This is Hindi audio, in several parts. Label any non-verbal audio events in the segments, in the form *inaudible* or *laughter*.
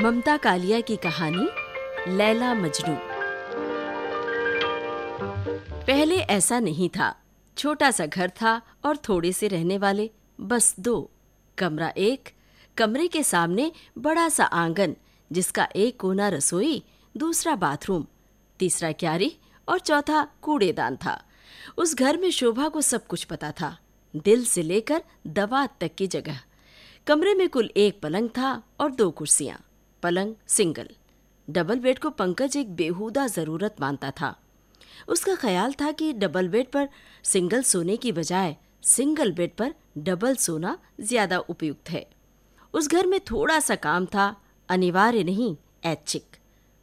ममता कालिया की कहानी, लैला मजनू। पहले ऐसा नहीं था। छोटा सा घर था और थोड़े से रहने वाले, बस दो। कमरा एक, कमरे के सामने बड़ा सा आँगन, जिसका एक कोना रसोई, दूसरा बाथरूम। तीसरा क्यारी और चौथा कूड़ेदान था। उस घर में शोभा को सब कुछ पता था। दिल से लेकर दवा तक की जगह। कमरे में कुल एक पलंग था और दो कुर्सियाँ। पलंग, सिंगल। डबल बेड को पंकज एक बेहुदा ज़रूरत मानता था। उसका ख्याल था कि डबल बेड पर सिंगल सोने की बजाय सिंगल बेड पर डबल सोना ज़्यादा उपयुक्त है। उस घर में थोड़ा सा काम था, अनिवार्य नहीं, ऐच्छिक।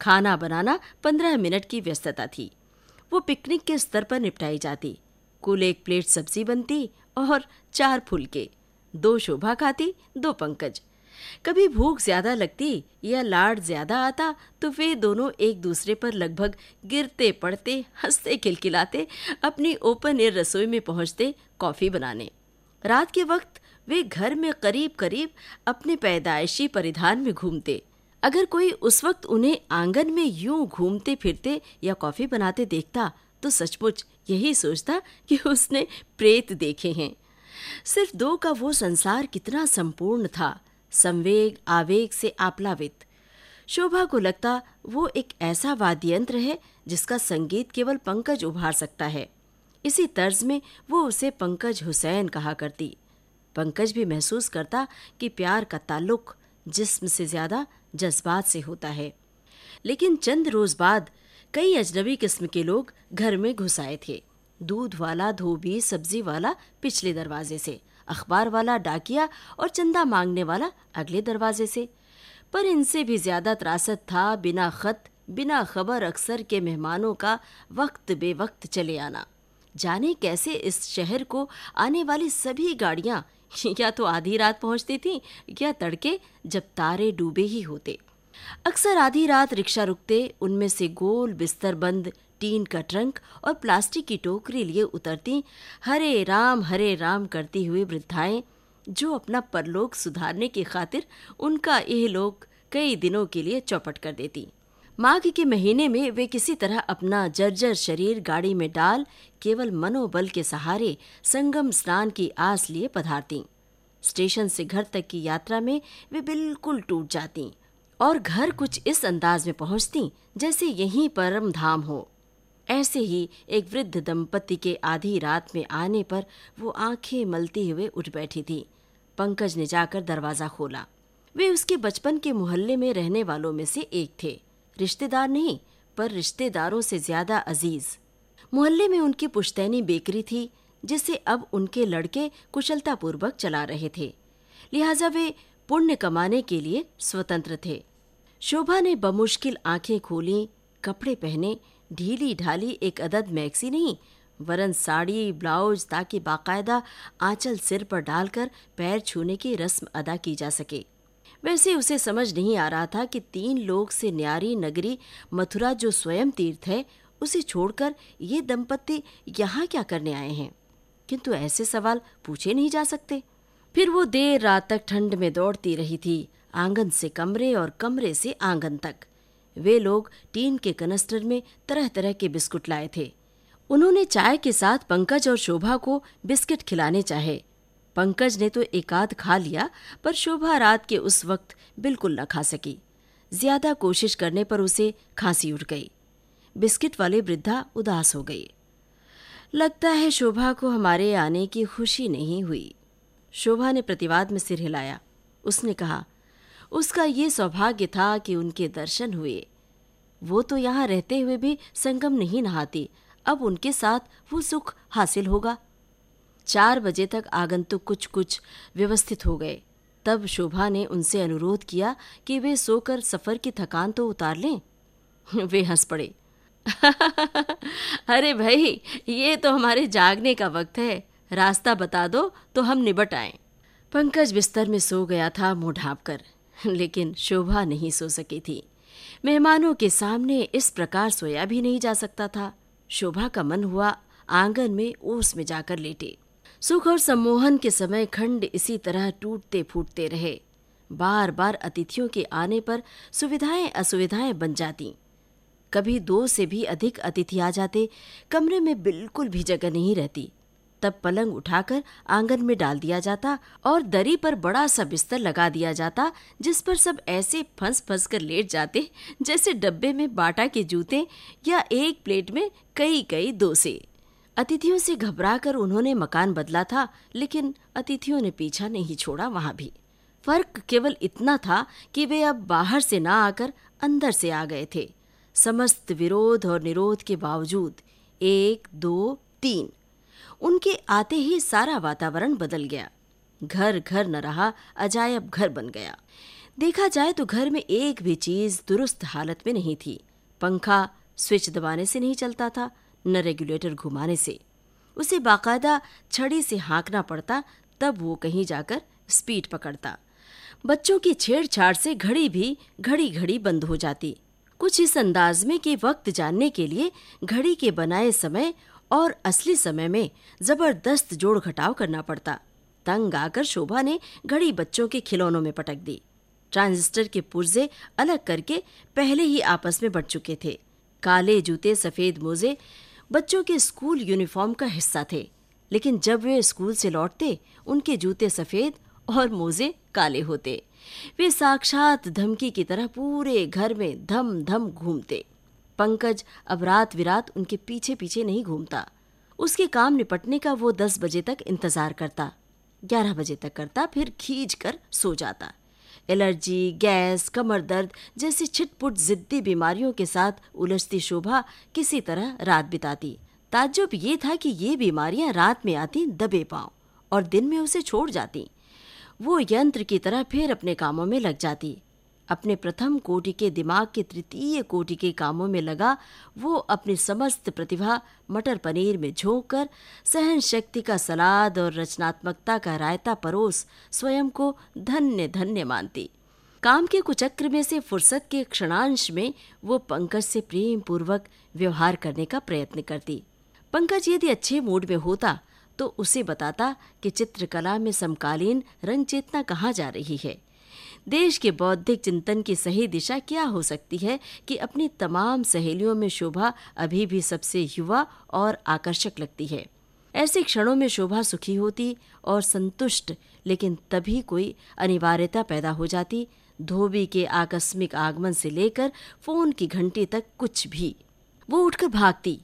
खाना बनाना पंद्रह मिनट की व्यस्तता थी। वो पिकनिक के स्तर पर निपटाई जाती। कुल एक प्लेट सब्ज़ी बनती और चार फुलके। दो शोभा खाती, दो पंकज। कभी भूख ज़्यादा लगती या लाड ज़्यादा आता तो वे दोनों एक दूसरे पर लगभग गिरते, पड़ते, हँसते, खिलखिलाते, अपनी ओपन एयर रसोई में पहुँचते कॉफ़ी बनाने। रात के वक्त वे घर में करीब करीब अपने पैदाइशी परिधान में घूमते। अगर कोई उस वक्त उन्हें आँगन में यूँ घूमते फिरते या कॉफ़ी बनाते देखता तो सचमुच यही सोचता कि उसने प्रेत देखे हैं। सिर्फ़ दो का वो संसार कितना संपूर्ण था। संवेग, आवेग से आप्लावित। शोभा को लगता वो एक ऐसा वाद्य यंत्र है जिसका संगीत केवल पंकज उभार सकता है। इसी तर्ज में वो उसे पंकज हुसैन कहा करती। पंकज भी महसूस करता कि प्यार का ताल्लुक जिस्म से ज़्यादा जज्बात से होता है। लेकिन चंद रोज बाद कई अजनबी किस्म के लोग घर में घुस आए थे। दूध वाला, धोबी, सब्ज़ी वाला पिछले दरवाजे से। अखबार वाला डाकिया और चंदा मांगने वाला अगले दरवाजे से। पर इनसे भी ज़्यादा त्रासद था बिना खत, बिना खबर अक्सर के मेहमानों का वक्त बेवक्त चले आना। जाने कैसे इस शहर को आने वाली सभी गाड़ियाँ? *laughs* या तो आधी रात पहुँचती थीं, या तड़के जब तारे डूबे ही होते। अक्सर आधी रात रिक्शा रुकते, उनमें से गोल बिस्तर बंद टीन का ट्रंक और प्लास्टिक की टोकरी लिए उतरती, हरे राम हरे राम करती हुई वृद्धाएँ, जो अपना परलोक सुधारने की खातिर उनका यह लोग कई दिनों के लिए चौपट कर देती। माघ के महीने में वे किसी तरह अपना जर्जर शरीर गाड़ी में डाल, केवल मनोबल के सहारे संगम स्नान की आस लिए पधारती। स्टेशन से घर तक की यात्रा में वे बिल्कुल टूट जाती और घर कुछ इस अंदाज में पहुँचती, जैसे यहीं परम धाम हो। ऐसे ही एक वृद्ध दंपति के आधी रात में आने पर वो आँखें मलते हुए उठ बैठी थी। पंकज ने जाकर दरवाज़ा खोला। वे उसके बचपन के मोहल्ले में रहने वालों में से एक थे। रिश्तेदार नहीं, पर रिश्तेदारों से ज़्यादा अज़ीज़। मोहल्ले में उनकी पुश्तैनी बेकरी थी, जिसे अब उनके लड़के कुशलतापूर्वक चला रहे थे। लिहाजा वे पुण्य कमाने के लिए स्वतंत्र थे। शोभा ने बमुश्किल आँखें खोली, कपड़े पहने ढीली ढाली एक अदद मैक्सी नहीं, वरन साड़ी, ब्लाउज ताकि बाकायदा आंचल सिर पर डालकर पैर छूने की रस्म अदा की जा सके। वैसे उसे समझ नहीं आ रहा था कि तीन लोग से न्यारी नगरी मथुरा जो स्वयं तीर्थ है, उसे छोड़कर ये दंपत्ति यहाँ क्या करने आए हैं? किंतु ऐसे सवाल पूछे नहीं जा सकते। फिर वो देर रात तक ठंड में दौड़ती रही थी, आँगन से कमरे और कमरे से आँगन तक। वे लोग टीन के कनस्टर में तरह तरह के बिस्कुट लाए थे। उन्होंने चाय के साथ पंकज और शोभा को बिस्किट खिलाने चाहे। पंकज ने तो एकाध खा लिया, पर शोभा रात के उस वक्त बिल्कुल न खा सकी। ज़्यादा कोशिश करने पर उसे खांसी उठ गई। बिस्किट वाले वृद्धा उदास हो गई लगता है शोभा को हमारे आने की खुशी नहीं हुई। शोभा ने प्रतिवाद में सिर हिलाया। उसने कहा उसका ये सौभाग्य था कि उनके दर्शन हुए। वो तो यहाँ रहते हुए भी संगम नहीं नहाती। अब उनके साथ वो सुख हासिल होगा। चार बजे तक आगंतुक कुछ कुछ व्यवस्थित हो गए। तब शोभा ने उनसे अनुरोध किया कि वे सोकर सफ़र की थकान तो उतार लें। *laughs* वे हंस पड़े। *laughs* अरे भाई, ये तो हमारे जागने का वक्त है। रास्ता बता दो तो हम निबट आए। पंकज बिस्तर में सो गया था, मुँह ढांप कर। *laughs* लेकिन शोभा नहीं सो सकी थी। मेहमानों के सामने इस प्रकार सोया भी नहीं जा सकता था। शोभा का मन हुआ आँगन में ओस में जाकर लेटे। सुख और सम्मोहन के समय खंड इसी तरह टूटते फूटते रहे। बार बार अतिथियों के आने पर सुविधाएँ असुविधाएँ बन जाती। कभी दो से भी अधिक अतिथि आ जाते, कमरे में बिल्कुल भी जगह नहीं रहती। तब पलंग उठाकर आँगन में डाल दिया जाता और दरी पर बड़ा सा बिस्तर लगा दिया जाता, जिस पर सब ऐसे फंस फंस कर लेट जाते, जैसे डब्बे में बाटा के जूते या एक प्लेट में कई कई डोसे। अतिथियों से घबराकर उन्होंने मकान बदला था, लेकिन अतिथियों ने पीछा नहीं छोड़ा वहाँ भी। फ़र्क केवल इतना था कि वे अब बाहर से ना आकर अंदर से आ गए थे। समस्त विरोध और निरोध के बावजूद, एक, दो, तीन उनके आते ही सारा वातावरण बदल गया। घर घर न रहा, अजायब घर बन गया। देखा जाए तो घर में एक भी चीज़ दुरुस्त हालत में नहीं थी। पंखा स्विच दबाने से नहीं चलता था, न रेगुलेटर घुमाने से। उसे बाकायदा छड़ी से हाँकना पड़ता, तब वो कहीं जाकर स्पीड पकड़ता। बच्चों की छेड़छाड़ से घड़ी भी घड़ी घड़ी बंद हो जाती। कुछ इस अंदाज में कि वक्त जानने के लिए घड़ी के बनाए समय और असली समय में ज़बरदस्त जोड़ घटाव करना पड़ता। तंग आकर शोभा ने घड़ी बच्चों के खिलौनों में पटक दी। ट्रांजिस्टर के पुर्जे अलग करके पहले ही आपस में बढ़ चुके थे। काले जूते, सफ़ेद मोजे बच्चों के स्कूल यूनिफॉर्म का हिस्सा थे। लेकिन जब वे स्कूल से लौटते, उनके जूते सफ़ेद और मोजे काले होते। वे साक्षात धमकी की तरह पूरे घर में धम धम घूमते। पंकज अब रात विरात उनके पीछे पीछे नहीं घूमता। उसके काम निपटने का वो दस बजे तक इंतज़ार करता। ग्यारह बजे तक करता, फिर खींच कर सो जाता। एलर्जी, गैस, कमर दर्द जैसी छिटपुट जिद्दी बीमारियों के साथ उलझती शोभा किसी तरह रात बिताती। ताज्जुब ये था कि ये बीमारियाँ रात में आती दबे पाँव और दिन में उसे छोड़ जाती। वो यंत्र की तरह फिर अपने कामों में लग जाती। अपने प्रथम कोटि के दिमाग के तृतीय कोटि के कामों में लगा, वो अपनी समस्त प्रतिभा मटर पनीर में झोंक कर सहन शक्ति का सलाद और रचनात्मकता का रायता परोस स्वयं को धन्य धन्य मानती। काम के कुचक्र में से फुर्सत के क्षणांश में वो पंकज से प्रेम पूर्वक व्यवहार करने का प्रयत्न करती। पंकज यदि अच्छे मूड में होता तो उसे बताता कि चित्रकला में समकालीन रंग चेतना कहाँ जा रही है। देश के बौद्धिक चिंतन की सही दिशा क्या हो सकती है कि अपनी तमाम सहेलियों में शोभा अभी भी सबसे युवा और आकर्षक लगती है। ऐसे क्षणों में शोभा सुखी होती और संतुष्ट, लेकिन तभी कोई अनिवार्यता पैदा हो जाती। धोबी के आकस्मिक आगमन से लेकर फ़ोन की घंटी तक कुछ भी। वो उठकर भागती।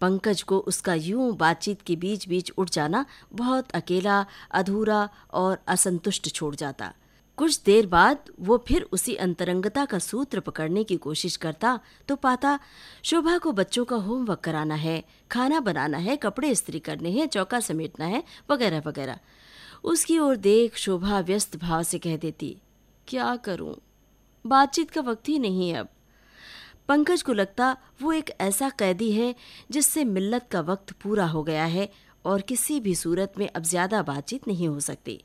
पंकज को उसका यूँ बातचीत के बीच बीच उठ जाना बहुत अकेला, अधूरा और असंतुष्ट छोड़ जाता। कुछ देर बाद वो फिर उसी अंतरंगता का सूत्र पकड़ने की कोशिश करता तो पाता, शोभा को बच्चों का होमवर्क कराना है, खाना बनाना है, कपड़े इस्त्री करने हैं, चौका समेटना है, वगैरह वगैरह। उसकी ओर देख शोभा व्यस्त भाव से कह देती, क्या करूँ? बातचीत का वक्त ही नहीं है अब। पंकज को लगता, वो एक ऐसा कैदी है, जिससे मिल्लत का वक्त पूरा हो गया है और किसी भी सूरत में अब ज़्यादा बातचीत नहीं हो सकती।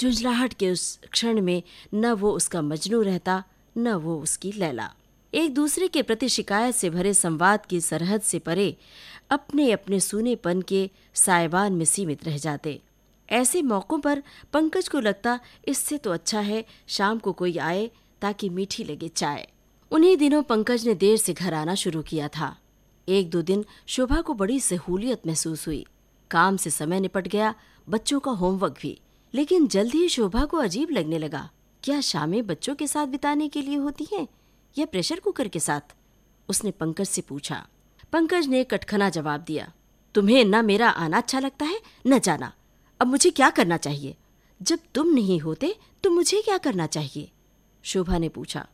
झुंझलाहट के उस क्षण में न वो उसका मजनू रहता, न वो उसकी लैला। एक दूसरे के प्रति शिकायत से भरे संवाद की सरहद से परे अपने अपने सूनेपन के सायबान में सीमित रह जाते। ऐसे मौकों पर पंकज को लगता, इससे तो अच्छा है शाम को कोई आए ताकि मीठी लगे चाय। उन्हीं दिनों पंकज ने देर से घर आना शुरू किया था। एक दो दिन शोभा को बड़ी सहूलियत महसूस हुई। काम से समय निपट गया, बच्चों का होमवर्क भी। लेकिन जल्द ही शोभा को अजीब लगने लगा। क्या शामें बच्चों के साथ बिताने के लिए होती हैं या प्रेशर कुकर के साथ? उसने पंकज से पूछा। पंकज ने कटखना जवाब दिया। तुम्हें न मेरा आना अच्छा लगता है, न जाना। अब मुझे क्या करना चाहिए? जब तुम नहीं होते तो मुझे क्या करना चाहिए? शोभा ने पूछा।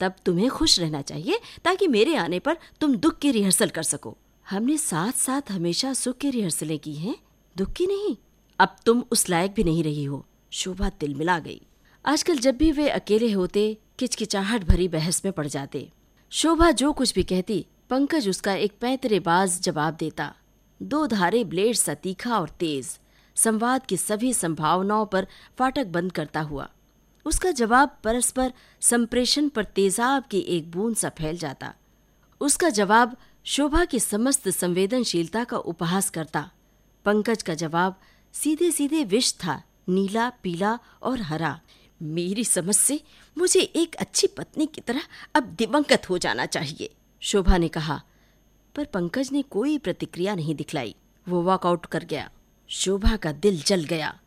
तब तुम्हें खुश रहना चाहिए ताकि मेरे आने पर तुम दुख की रिहर्सल कर सको। हमने साथ साथ हमेशा सुख की रिहर्सलें की हैं, दुख की नहीं। अब तुम उस लायक भी नहीं रही हो। शोभा तिल मिला गई। आजकल जब भी वे अकेले होते, किचकिचाहट भरी बहस में पड़ जाते। शोभा जो कुछ भी कहती, पंकज उसका एक पैतरेबाज जवाब देता। दो धारे ब्लेड सा तीखा और तेज। संवाद की सभी संभावनाओं पर फाटक बंद करता हुआ। उसका जवाब परस्पर संप्रेषण पर तेजाब की एक बूंद सा फैल जाता। उसका जवाब शोभा की समस्त संवेदनशीलता का उपहास करता। पंकज का जवाब सीधे सीधे विष था, नीला, पीला और हरा। मेरी समझ से मुझे एक अच्छी पत्नी की तरह अब दिवंगत हो जाना चाहिए, शोभा ने कहा। पर पंकज ने कोई प्रतिक्रिया नहीं दिखलाई। वो वॉकआउट कर गया। शोभा का दिल जल गया।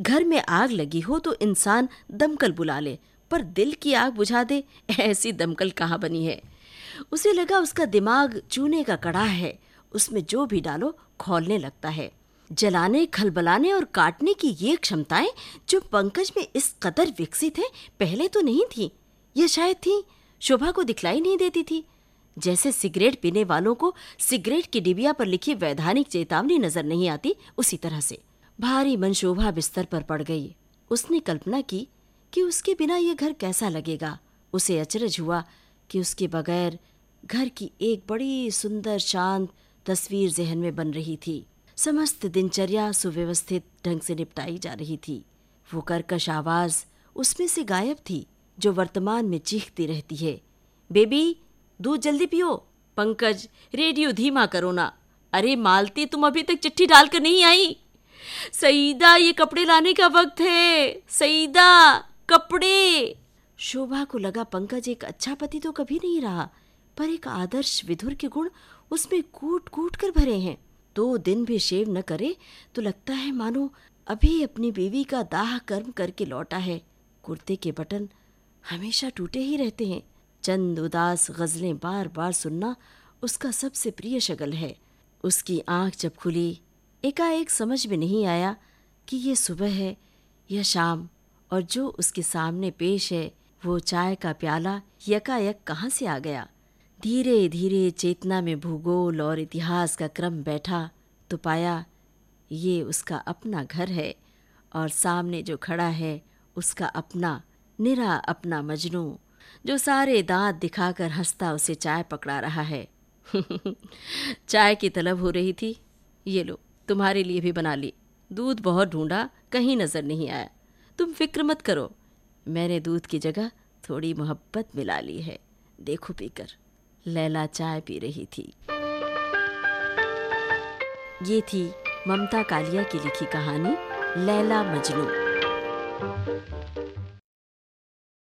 घर में आग लगी हो तो इंसान दमकल बुला ले, पर दिल की आग बुझा दे, ऐसी दमकल कहाँ बनी है? उसे लगा उसका दिमाग चूने का कड़ा है। उसमें जो भी डालो, खोलने लगता है। जलाने, खलबलाने और काटने की ये क्षमताएँ जो पंकज में इस कदर विकसित है, पहले तो नहीं थी। यह शायद थी, शोभा को दिखलाई नहीं देती थी। जैसे सिगरेट पीने वालों को सिगरेट की डिबिया पर लिखी वैधानिक चेतावनी नज़र नहीं आती, उसी तरह से। भारी मन शोभा बिस्तर पर पड़ गई। उसने कल्पना की कि उसके बिना यह घर कैसा लगेगा। उसे अचरज हुआ कि उसके बगैर घर की एक बड़ी सुंदर शांत तस्वीर जहन में बन रही थी। समस्त दिनचर्या सुव्यवस्थित ढंग से निपटाई जा रही थी। वो कर्कश आवाज़, उसमें से गायब थी, जो वर्तमान में चीखती रहती है। बेबी, दूध जल्दी पियो। पंकज, रेडियो धीमा करो ना। अरे, मालती, तुम अभी तक चिट्ठी डालकर नहीं आई? सईदा, ये कपड़े लाने का वक्त है। सईदा, कपड़े। शोभा को लगा पंकज एक अच्छा पति तो कभी नहीं रहा, पर एक आदर्श विधुर के गुण उसमें कूट कूट कर भरे हैं। दो दिन भी शेव न करे तो लगता है, मानो, अभी अपनी बीवी का दाह कर्म करके लौटा है। कुर्ते के बटन हमेशा टूटे ही रहते हैं। चंद उदास गजलें बार बार सुनना उसका सबसे प्रिय शगल है। उसकी आँख जब खुली, एकाएक समझ में नहीं आया कि ये सुबह है या शाम, और जो उसके सामने पेश है, वो चाय का प्याला यकायक कहाँ से आ गया? धीरे धीरे चेतना में भूगोल और इतिहास का क्रम बैठा तो पाया, ये उसका अपना घर है और सामने जो खड़ा है, उसका अपना, निरा अपना मजनू, जो सारे दांत दिखाकर हंसता उसे चाय पकड़ा रहा है। *laughs* चाय की तलब हो रही थी। ये लो, तुम्हारे लिए भी बना ली। दूध बहुत ढूंढा, कहीं नज़र नहीं आया। तुम फ़िक्र मत करो। मैंने दूध की जगह थोड़ी मोहब्बत मिला ली है। देखो पीकर। लैला चाय पी रही थी। ये थी ममता कालिया की लिखी कहानी लैला मजनू।